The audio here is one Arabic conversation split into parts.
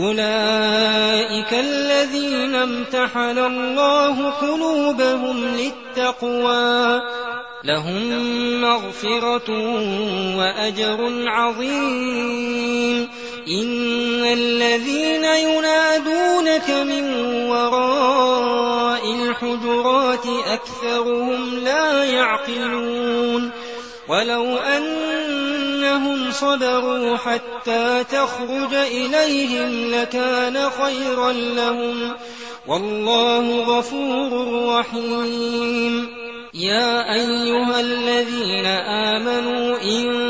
أولئك الذين امتحن الله قلوبهم للتقوى. لهم مغفرة وأجر عظيم. إن الذين ينادونك من وراء الحجرات أكثرهم لا يعقلون. ولو أنهم صبروا حتى تخرج إليهم لكان خيرا لهم. والله غفور رحيم. يا أيها الذين آمنوا إن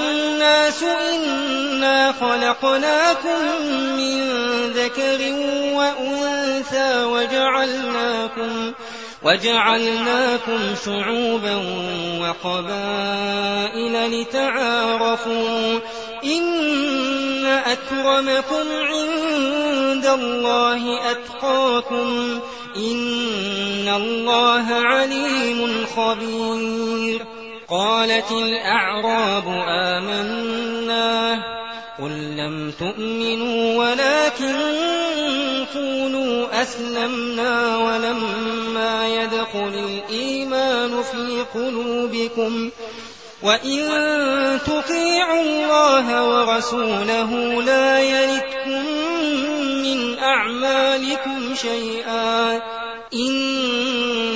إنا خلقناكم من ذكر وأنثى وجعلناكم وجعلناكم شعوبا وقبائل لتعارفوا إن أكرمكم عند الله أتقاكم إن الله عليم خبير قالت الأعراب آمنا قل لم تؤمنوا ولكن قولوا أسلمنا ولما يدخل الإيمان في قلوبكم وإن تطيعوا الله ورسوله لا يلتكم من أعمالكم شيئا إن